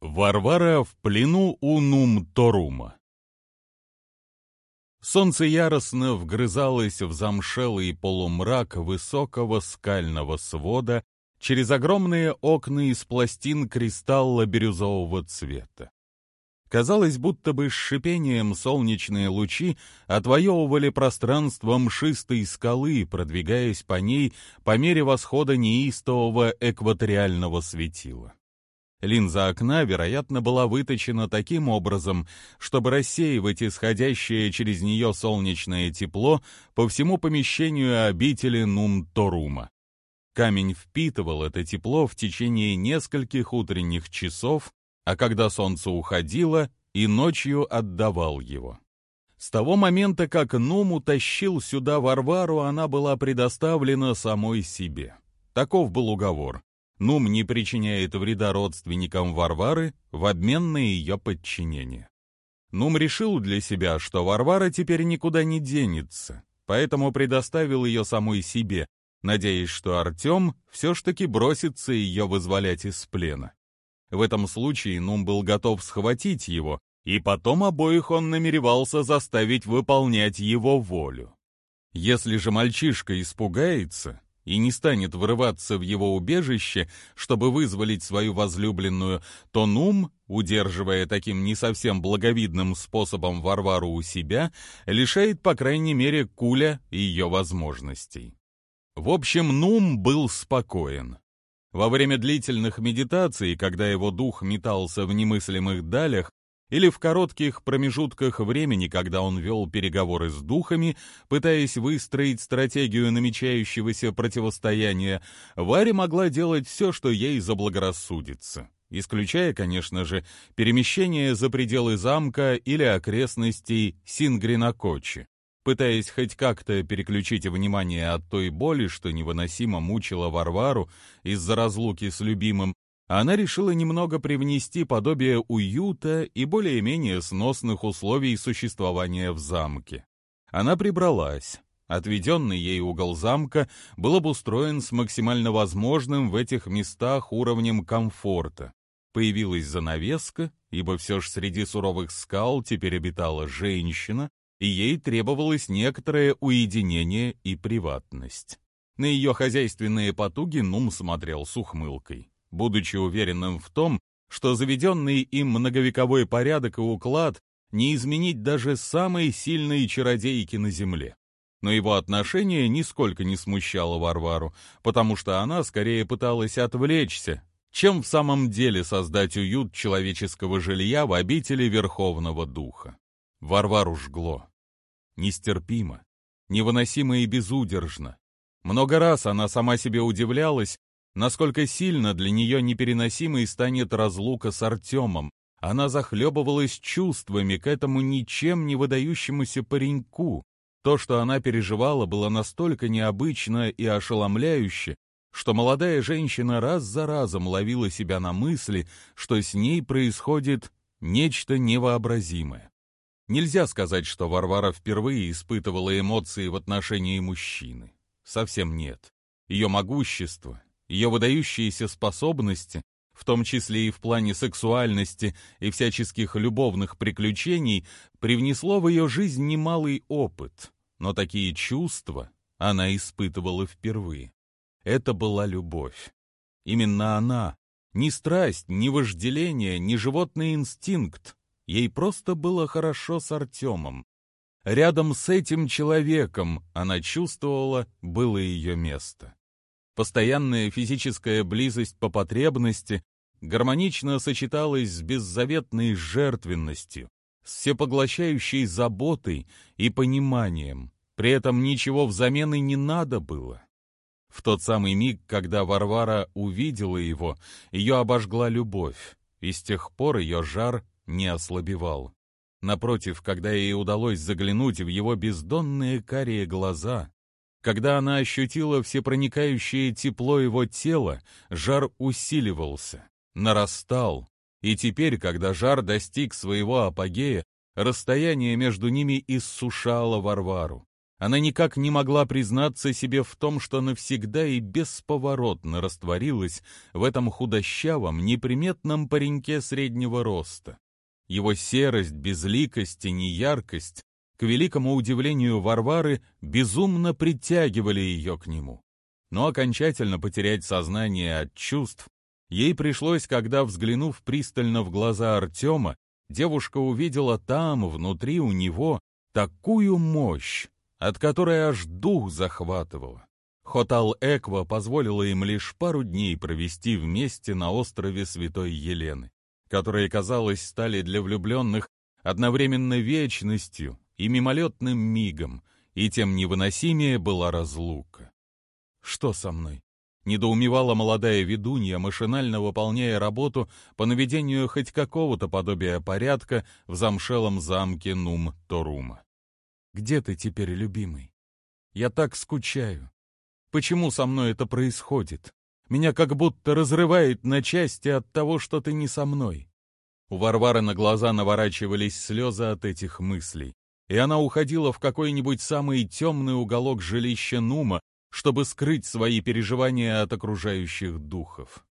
Варвара в плену у Нум-Торума. Солнце яростно вгрызалось в замшелый полумрак высокого скального свода через огромные окна из пластин кристалла бирюзового цвета. Казалось, будто бы с шипением солнечные лучи отвоевывали пространство мшистой скалы, продвигаясь по ней по мере восхода неистового экваториального светила. Линза окна, вероятно, была выточена таким образом, чтобы рассеивать исходящее через нее солнечное тепло по всему помещению обители Нум-Торума. Камень впитывал это тепло в течение нескольких утренних часов, а когда солнце уходило, и ночью отдавал его. С того момента, как Нум утащил сюда Варвару, она была предоставлена самой себе. Таков был уговор. Нум не причиняет вреда родственникам Варвары в обмен на ее подчинение. Нум решил для себя, что Варвара теперь никуда не денется, поэтому предоставил ее самой себе, надеясь, что Артем все ж таки бросится ее вызволять из плена. В этом случае Нум был готов схватить его, и потом обоих он намеревался заставить выполнять его волю. Если же мальчишка испугается, и не станет вырываться в его убежище, чтобы вызволить свою возлюбленную, то Нум, удерживая таким не совсем благовидным способом Варвару у себя, лишает, по крайней мере, Куля ее возможностей. В общем, Нум был спокоен. Во время длительных медитаций, когда его дух метался в немыслимых далях, или в коротких промежутках времени, когда он вел переговоры с духами, пытаясь выстроить стратегию намечающегося противостояния, Варя могла делать все, что ей заблагорассудится, исключая, конечно же, перемещение за пределы замка или окрестностей Сингринакочи пытаясь хоть как-то переключить внимание от той боли, что невыносимо мучила Варвару из-за разлуки с любимым, она решила немного привнести подобие уюта и более-менее сносных условий существования в замке. Она прибралась. Отведенный ей угол замка был обустроен с максимально возможным в этих местах уровнем комфорта. Появилась занавеска, ибо все же среди суровых скал теперь обитала женщина, и ей требовалось некоторое уединение и приватность. На ее хозяйственные потуги Нум смотрел с ухмылкой будучи уверенным в том, что заведенный им многовековой порядок и уклад не изменить даже самой сильной чародейки на земле. Но его отношение нисколько не смущало Варвару, потому что она скорее пыталась отвлечься, чем в самом деле создать уют человеческого жилья в обители Верховного Духа. Варвару жгло. Нестерпимо, невыносимо и безудержно. Много раз она сама себе удивлялась, насколько сильно для нее непереносимой станет разлука с Артемом. Она захлебывалась чувствами к этому ничем не выдающемуся пареньку. То, что она переживала, было настолько необычно и ошеломляюще, что молодая женщина раз за разом ловила себя на мысли, что с ней происходит нечто невообразимое. Нельзя сказать, что Варвара впервые испытывала эмоции в отношении мужчины. Совсем нет. Ее могущество, ее выдающиеся способности, в том числе и в плане сексуальности и всяческих любовных приключений, привнесло в ее жизнь немалый опыт, но такие чувства она испытывала впервые. Это была любовь. Именно она, ни страсть, ни вожделение, ни животный инстинкт, ей просто было хорошо с Артемом. Рядом с этим человеком она чувствовала, было ее место. Постоянная физическая близость по потребности гармонично сочеталась с беззаветной жертвенностью, с всепоглощающей заботой и пониманием. При этом ничего взамен и не надо было. В тот самый миг, когда Варвара увидела его, ее обожгла любовь, и с тех пор ее жар не ослабевал. Напротив, когда ей удалось заглянуть в его бездонные карие глаза, когда она ощутила всепроникающее тепло его тела, жар усиливался, нарастал, и теперь, когда жар достиг своего апогея, расстояние между ними иссушало Варвару. Она никак не могла признаться себе в том, что навсегда и бесповоротно растворилась в этом худощавом, неприметном пареньке среднего роста. Его серость, безликость и неяркость, к великому удивлению Варвары, безумно притягивали ее к нему. Но окончательно потерять сознание от чувств ей пришлось, когда, взглянув пристально в глаза Артема, девушка увидела там, внутри у него, такую мощь, от которой аж дух захватывало. Хотал Эква позволила им лишь пару дней провести вместе на острове Святой Елены, которые, казалось, стали для влюбленных одновременно вечностью и мимолетным мигом, и тем невыносимее была разлука. «Что со мной?» — недоумевала молодая ведунья, машинально выполняя работу по наведению хоть какого-то подобия порядка в замшелом замке Нум-Торума. Где ты теперь, любимый? Я так скучаю. Почему со мной это происходит? Меня как будто разрывает на части от того, что ты не со мной. У Варвары на глаза наворачивались слезы от этих мыслей, и она уходила в какой-нибудь самый темный уголок жилища Нума, чтобы скрыть свои переживания от окружающих духов.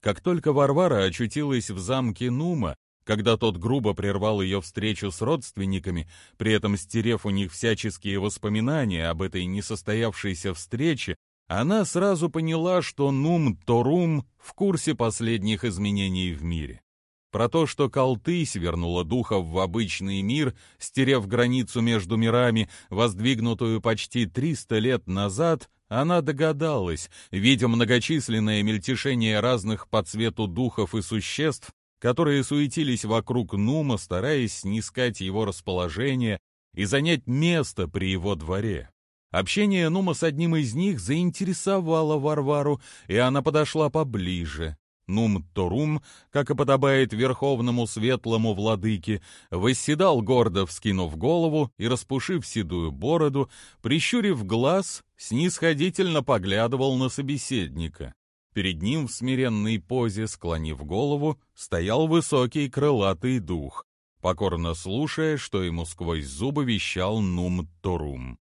Как только Варвара очутилась в замке Нума, когда тот грубо прервал ее встречу с родственниками, при этом стерев у них всяческие воспоминания об этой несостоявшейся встрече, она сразу поняла, что Нум-Торум в курсе последних изменений в мире. Про то, что Калтысь вернула духов в обычный мир, стерев границу между мирами, воздвигнутую почти 300 лет назад, она догадалась, видя многочисленное мельтешение разных по цвету духов и существ, которые суетились вокруг Нума, стараясь снискать его расположение и занять место при его дворе. Общение Нума с одним из них заинтересовало Варвару, и она подошла поближе. Нум-Торум, как и подобает верховному светлому владыке, восседал гордо, вскинув голову и распушив седую бороду, прищурив глаз, снисходительно поглядывал на собеседника. Перед ним в смиренной позе, склонив голову, стоял высокий крылатый дух, покорно слушая, что ему сквозь зубы вещал Нум-Торум.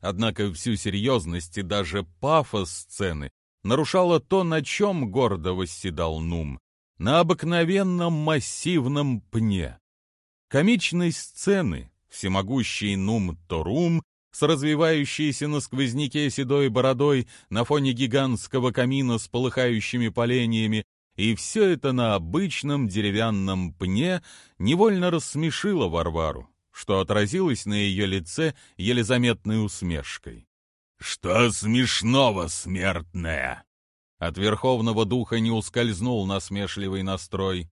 Однако всю серьезность и даже пафос сцены нарушало то, на чем гордо восседал Нум, на обыкновенном массивном пне. Комичность сцены, всемогущий Нум-Торум с развивающейся на сквозняке седой бородой на фоне гигантского камина с полыхающими поленьями, и все это на обычном деревянном пне невольно рассмешило Варвару, что отразилось на ее лице еле заметной усмешкой. «Что смешного, смертная?» От Верховного Духа не ускользнул насмешливый настрой.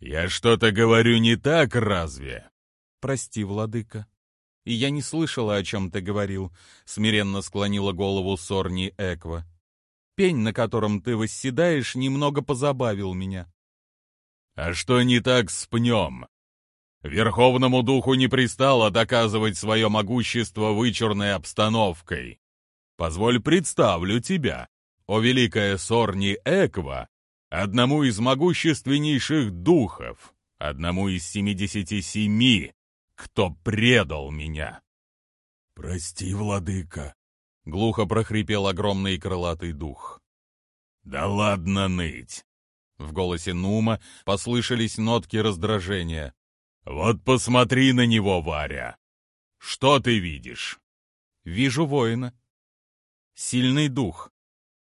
«Я что-то говорю не так, разве?» «Прости, владыка», и я не слышала, о чем ты говорил», — смиренно склонила голову Сорни Эква. «Пень, на котором ты восседаешь, немного позабавил меня». «А что не так с пнем?» Верховному духу не пристало доказывать свое могущество вычурной обстановкой. Позволь представлю тебя, о великая Сорни Эква, одному из могущественнейших духов, одному из семидесяти семи, кто предал меня. «Прости, владыка», — глухо прохрипел огромный крылатый дух. «Да ладно ныть!» В голосе Нума послышались нотки раздражения. «Вот посмотри на него, Варя! Что ты видишь?» «Вижу воина. Сильный дух.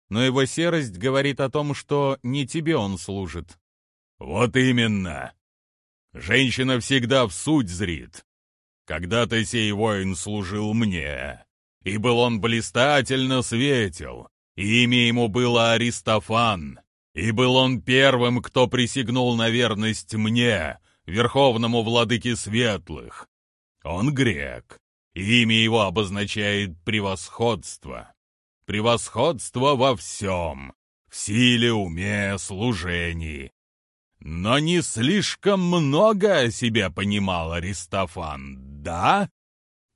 Но его серость говорит о том, что не тебе он служит». «Вот именно! Женщина всегда в суть зрит. Когда-то сей воин служил мне, и был он блистательно светел, имя ему было Аристофан, и был он первым, кто присягнул на верность мне, верховному владыке светлых. Он грек, и имя его обозначает превосходство. Превосходство во всем, в силе, уме, служении, но не слишком много о себе понимал Аристофан, да?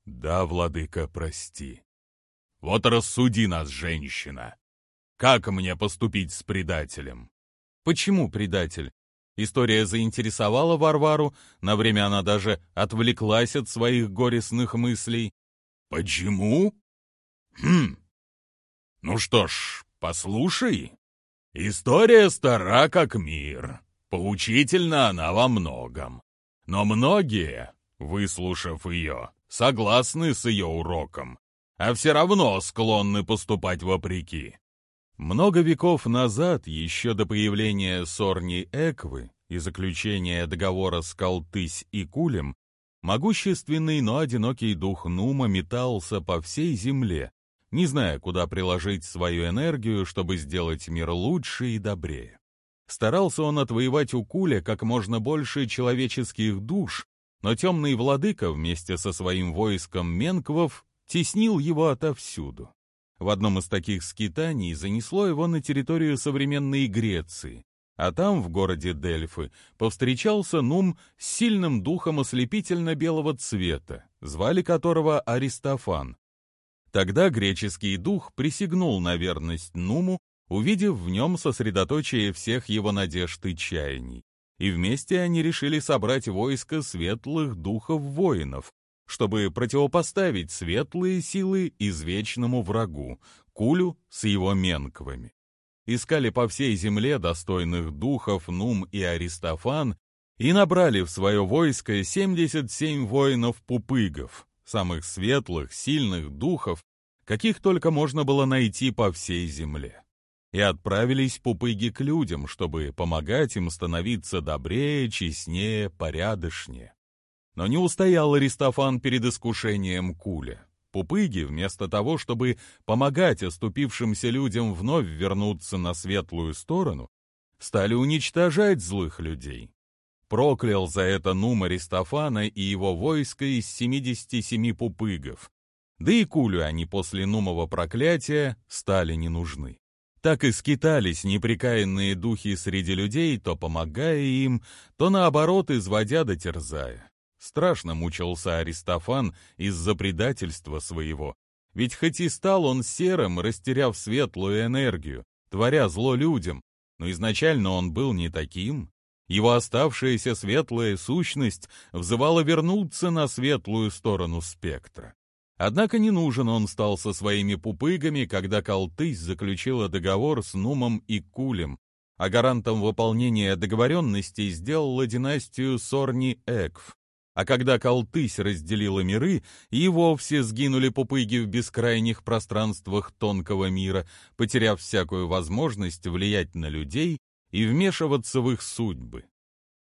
Да, владыка, прости. Вот рассуди нас, женщина. Как мне поступить с предателем? Почему предатель? История заинтересовала Варвару, на время она даже отвлеклась от своих горестных мыслей. Почему? Хм. Ну что ж, послушай. История стара как мир. Поучительна она во многом. Но многие, выслушав ее, согласны с ее уроком, а все равно склонны поступать вопреки. Много веков назад, еще до появления Сорни Эквы и заключения договора с Калтысь и Кулем, могущественный, но одинокий дух Нума метался по всей земле, не зная, куда приложить свою энергию, чтобы сделать мир лучше и добрее. Старался он отвоевать у Куля как можно больше человеческих душ, но темный владыка вместе со своим войском Менквов теснил его отовсюду. В одном из таких скитаний занесло его на территорию современной Греции, а там, в городе Дельфы, повстречался Нум с сильным духом ослепительно-белого цвета, звали которого Аристофан. Тогда греческий дух присягнул на верность Нуму, увидев в нем сосредоточие всех его надежд и чаяний. И вместе они решили собрать войско светлых духов-воинов, чтобы противопоставить светлые силы извечному врагу, Кулю с его менквами. Искали по всей земле достойных духов Нум и Аристофан и набрали в свое войско 77 воинов-пупыгов, самых светлых, сильных духов, каких только можно было найти по всей земле. И отправились пупыги к людям, чтобы помогать им становиться добрее, честнее, порядочнее. Но не устоял Аристофан перед искушением Куля. Пупыги, вместо того, чтобы помогать оступившимся людям вновь вернуться на светлую сторону, стали уничтожать злых людей. Проклял за это Нум Аристофана и его войско из 77 пупыгов. Да и Кулю они после Нумова проклятия стали не нужны. Так и скитались неприкаянные духи среди людей, то помогая им, то наоборот изводя да терзая. Страшно мучился Аристофан из-за предательства своего. Ведь хоть и стал он серым, растеряв светлую энергию, творя зло людям, но изначально он был не таким. Его оставшаяся светлая сущность взывала вернуться на светлую сторону спектра. Однако не нужен он стал со своими пупыгами, когда Калтысь заключила договор с Нумом и Кулем, а гарантом выполнения договоренностей сделала династию Сорни-Экв, а когда Калтысь разделила миры, и вовсе сгинули пупыги в бескрайних пространствах тонкого мира, потеряв всякую возможность влиять на людей и вмешиваться в их судьбы.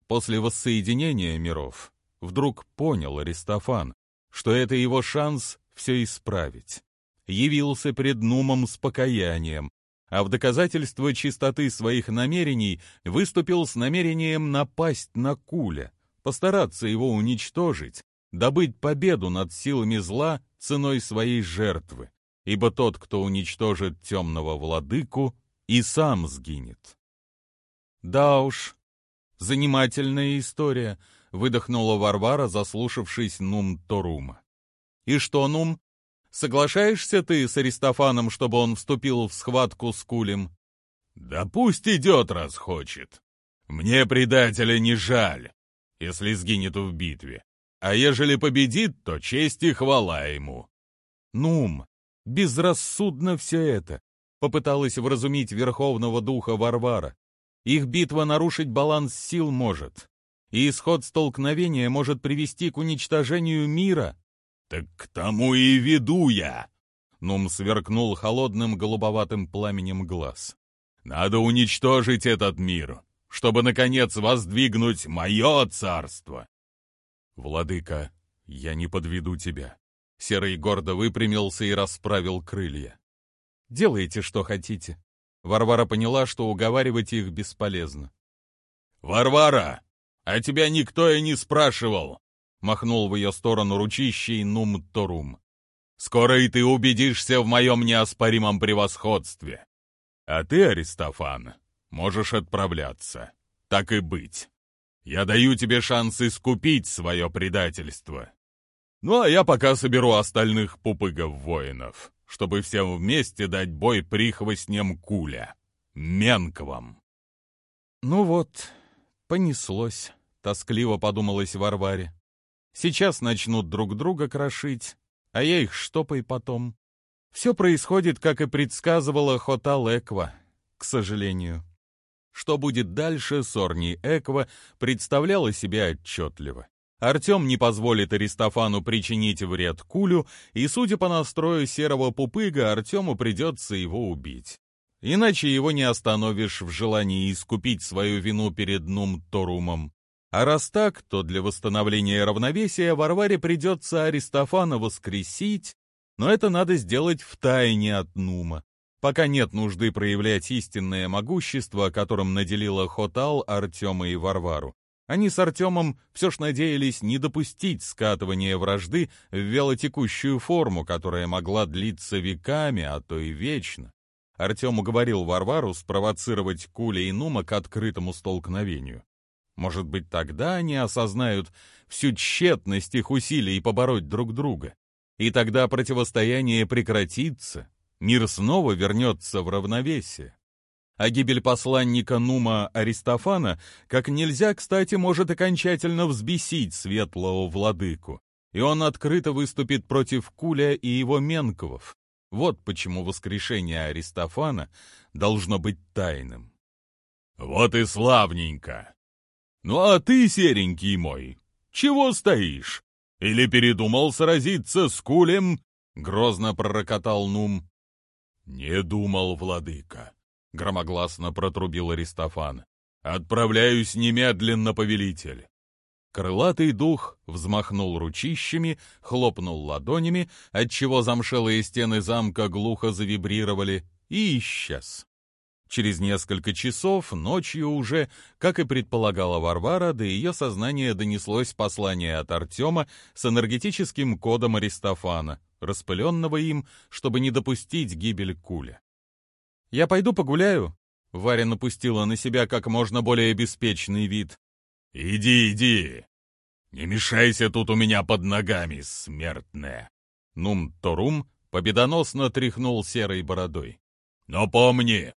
После воссоединения миров вдруг понял Аристофан, что это его шанс все исправить. Явился пред Нумом с покаянием, а в доказательство чистоты своих намерений выступил с намерением напасть на Куля, постараться его уничтожить, добыть победу над силами зла ценой своей жертвы, ибо тот, кто уничтожит темного владыку, и сам сгинет. Да уж, занимательная история, выдохнула Варвара, заслушавшись Нум Торума. И что, Нум, соглашаешься ты с Аристофаном, чтобы он вступил в схватку с Кулем? Да пусть идет, раз хочет. Мне предателя не жаль если сгинет в битве. А ежели победит, то честь и хвала ему. Нум, безрассудно все это, попыталась вразумить Верховного Духа Варвара. Их битва нарушить баланс сил может, и исход столкновения может привести к уничтожению мира. Так к тому и веду я. Нум сверкнул холодным голубоватым пламенем глаз. Надо уничтожить этот мир, чтобы, наконец, воздвигнуть мое царство. Владыка, я не подведу тебя. Серый гордо выпрямился и расправил крылья. Делайте, что хотите. Варвара поняла, что уговаривать их бесполезно. «Варвара, а тебя никто и не спрашивал!» — махнул в ее сторону ручищей Нум-Торум. «Скоро и ты убедишься в моем неоспоримом превосходстве. А ты, Аристофан, можешь отправляться. Так и быть. Я даю тебе шанс искупить свое предательство. Ну, а я пока соберу остальных пупыгов-воинов, чтобы всем вместе дать бой прихвостням Куля, Менковым. Ну вот, понеслось, тоскливо подумалось Варваре. Сейчас начнут друг друга крошить, а я их штопай потом. Все происходит, как и предсказывала Хотал Эква, к сожалению. Что будет дальше, Сорни Эква представляла себе отчетливо. Артем не позволит Аристофану причинить вред Кулю, и, судя по настрою серого пупыга, Артему придется его убить. Иначе его не остановишь в желании искупить свою вину перед Нум-Торумом. А раз так, то для восстановления равновесия Варваре придется Аристофана воскресить, но это надо сделать в тайне от Нума пока нет нужды проявлять истинное могущество, которым наделила Хотал, Артема и Варвару. Они с Артемом все ж надеялись не допустить скатывания вражды в велотекущую форму, которая могла длиться веками, а то и вечно. Артем уговорил Варвару спровоцировать Куля и Нума к открытому столкновению. Может быть, тогда они осознают всю тщетность их усилий побороть друг друга. И тогда противостояние прекратится, мир снова вернется в равновесие. А гибель посланника Нума Аристофана как нельзя, кстати, может окончательно взбесить светлого владыку, и он открыто выступит против Куля и его Менковов. Вот почему воскрешение Аристофана должно быть тайным. «Вот и славненько! Ну а ты, серенький мой, чего стоишь? Или передумал сразиться с Кулем?» — грозно пророкотал Нум. «Не думал, владыка», — громогласно протрубил Аристофан. «Отправляюсь немедленно, повелитель». Крылатый дух взмахнул ручищами, хлопнул ладонями, отчего замшелые стены замка глухо завибрировали, и исчез. Через несколько часов, ночью уже, как и предполагала Варвара, до ее сознания донеслось послание от Артема с энергетическим кодом Аристофана, распыленного им, чтобы не допустить гибель Куля. «Я пойду погуляю?» Варя напустила на себя как можно более беспечный вид. «Иди, иди! Не мешайся тут у меня под ногами, смертная!» Нум-Торум победоносно тряхнул серой бородой. «Но помни,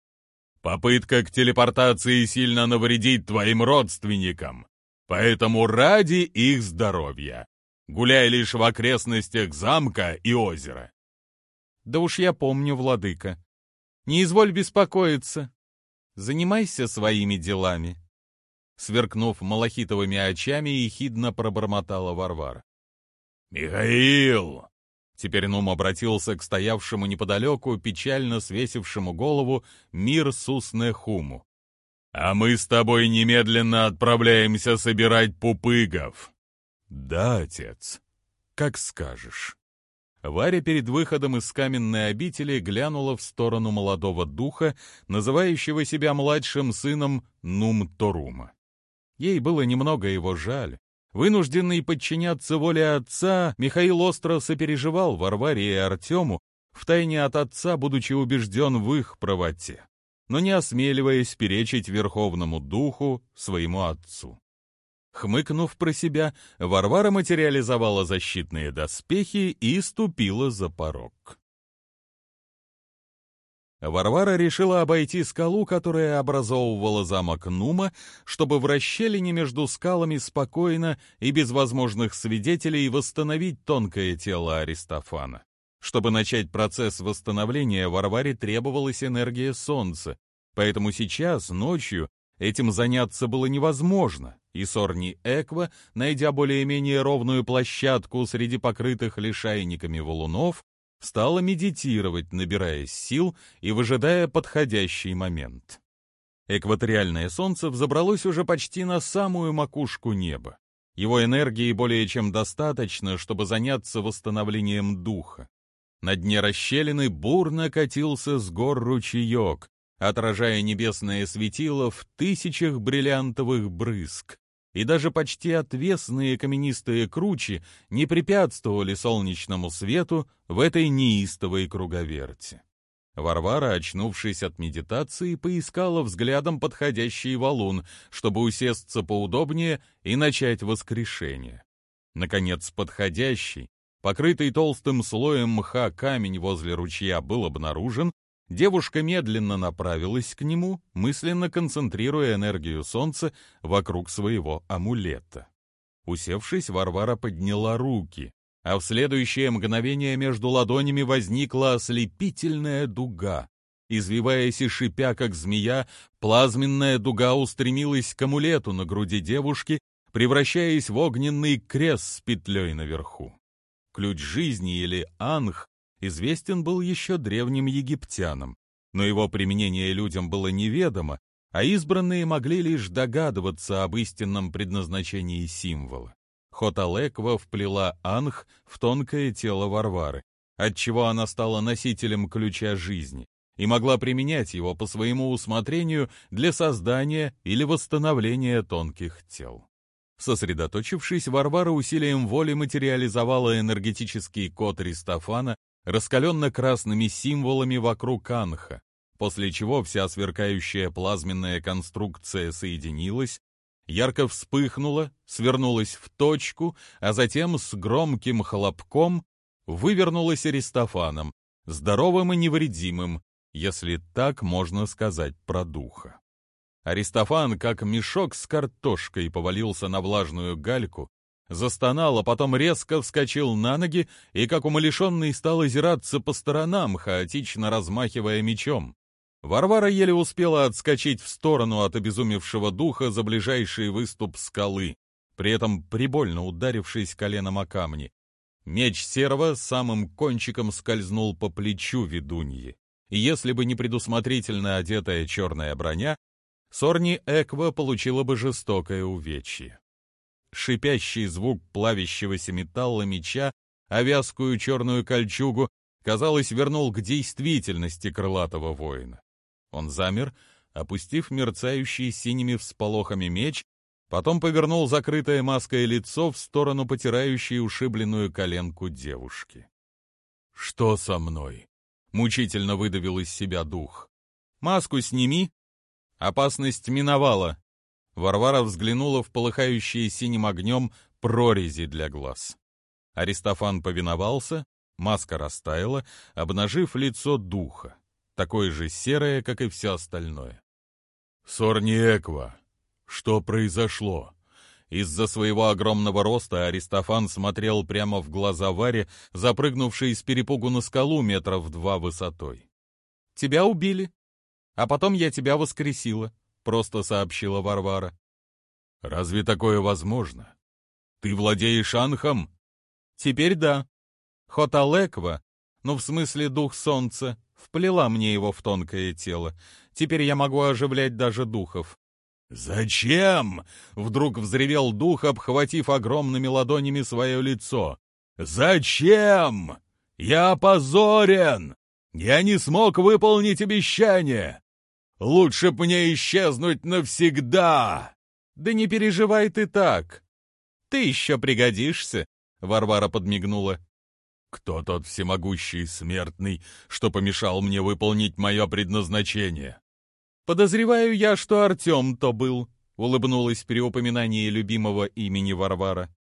попытка к телепортации сильно навредит твоим родственникам, поэтому ради их здоровья гуляй лишь в окрестностях замка и озера. Да уж я помню, владыка. Не изволь беспокоиться. Занимайся своими делами. Сверкнув малахитовыми очами, ехидно пробормотала Варвара. «Михаил!» Теперь Нум обратился к стоявшему неподалеку, печально свесившему голову Мир Суснехуму. «А мы с тобой немедленно отправляемся собирать пупыгов. «Да, отец, как скажешь». Варя перед выходом из каменной обители глянула в сторону молодого духа, называющего себя младшим сыном Нум-Торума. Ей было немного его жаль. Вынужденный подчиняться воле отца, Михаил остро сопереживал Варваре и Артему, втайне от отца, будучи убежден в их правоте, но не осмеливаясь перечить Верховному Духу, своему отцу. Хмыкнув про себя, Варвара материализовала защитные доспехи и ступила за порог. Варвара решила обойти скалу, которая образовывала замок Нума, чтобы в расщелине между скалами спокойно и без возможных свидетелей восстановить тонкое тело Аристофана. Чтобы начать процесс восстановления, Варваре требовалась энергия солнца, поэтому сейчас, ночью, этим заняться было невозможно, и Сорни Эква, найдя более-менее ровную площадку среди покрытых лишайниками валунов, стала медитировать, набираясь сил и выжидая подходящий момент. Экваториальное солнце взобралось уже почти на самую макушку неба. Его энергии более чем достаточно, чтобы заняться восстановлением духа. На дне расщелины бурно катился с гор ручеек, отражая небесное светило в тысячах бриллиантовых брызг. И даже почти отвесные каменистые кручи не препятствовали солнечному свету в этой неистовой круговерти. Варвара, очнувшись от медитации, поискала взглядом подходящий валун, чтобы усесться поудобнее и начать воскрешение. Наконец, подходящий, покрытый толстым слоем мха камень возле ручья был обнаружен, Девушка медленно направилась к нему, мысленно концентрируя энергию солнца вокруг своего амулета. Усевшись, Варвара подняла руки. а в следующее мгновение между ладонями возникла ослепительная дуга. Извиваясь и шипя, как змея, плазменная дуга устремилась к амулету на груди девушки, превращаясь в огненный крест с петлей наверху. Ключ жизни или анх известен был еще древним египтянам, но его применение людям было неведомо, а избранные могли лишь догадываться об истинном предназначении символа. Хоталеква вплела анх в тонкое тело Варвары, отчего она стала носителем ключа жизни и могла применять его по своему усмотрению для создания или восстановления тонких тел. Сосредоточившись, Варвара усилием воли материализовала энергетический код Ристофана, раскаленно-красными символами вокруг Анха, после чего вся сверкающая плазменная конструкция соединилась, ярко вспыхнула, свернулась в точку, а затем с громким хлопком вывернулась Аристофаном, здоровым и невредимым, если так можно сказать про духа. Аристофан, как мешок с картошкой, повалился на влажную гальку, застонал, а потом резко вскочил на ноги и, как умалишенный, стал озираться по сторонам, хаотично размахивая мечом. Варвара еле успела отскочить в сторону от обезумевшего духа за ближайший выступ скалы, при этом прибольно ударившись коленом о камни. Меч серого самым кончиком скользнул по плечу ведуньи и если бы не предусмотрительно одетая черная броня, Сорни Эква получила бы жестокое увечье. Шипящий звук плавящегося металла меча, а вязкую черную кольчугу, казалось, вернул к действительности крылатого воина. Он замер, опустив мерцающий синими всполохами меч, потом повернул закрытое маской лицо в сторону потирающей ушибленную коленку девушки. «Что со мной?» Мучительно выдавил из себя дух. «Маску сними!» Опасность миновала. Варвара взглянула в полыхающие синим огнем прорези для глаз. Аристофан повиновался, маска растаяла, обнажив лицо духа, такое же серое, как и все остальное. «Сорниеква, что произошло?» Из-за своего огромного роста Аристофан смотрел прямо в глаза Варе, запрыгнувшей с перепугу на скалу метров два высотой. «Тебя убили, а потом я тебя воскресила», — просто сообщила Варвара. «Разве такое возможно? Ты владеешь анхом?» «Теперь да. Хоталеква, ну в смысле дух солнца, вплела мне его в тонкое тело. Теперь я могу оживлять даже духов. «Зачем?» — вдруг взревел дух, обхватив огромными ладонями свое лицо. «Зачем? Я опозорен! Я не смог выполнить обещание! Лучше б мне исчезнуть навсегда!» «Да не переживай ты так! Ты еще пригодишься!» — Варвара подмигнула. «Кто тот всемогущий смертный, что помешал мне выполнить мое предназначение?» «Подозреваю я, что Артем то был», — улыбнулась при упоминании любимого имени Варвара.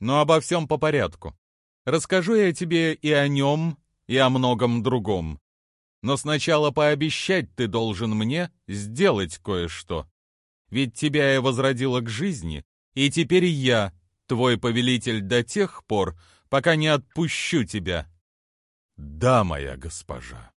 «Но обо всем по порядку. Расскажу я тебе и о нем, и о многом другом. Но сначала пообещать ты должен мне сделать кое-что. Ведь тебя я возродила к жизни, и теперь я, твой повелитель до тех пор, пока не отпущу тебя». «Да, моя госпожа».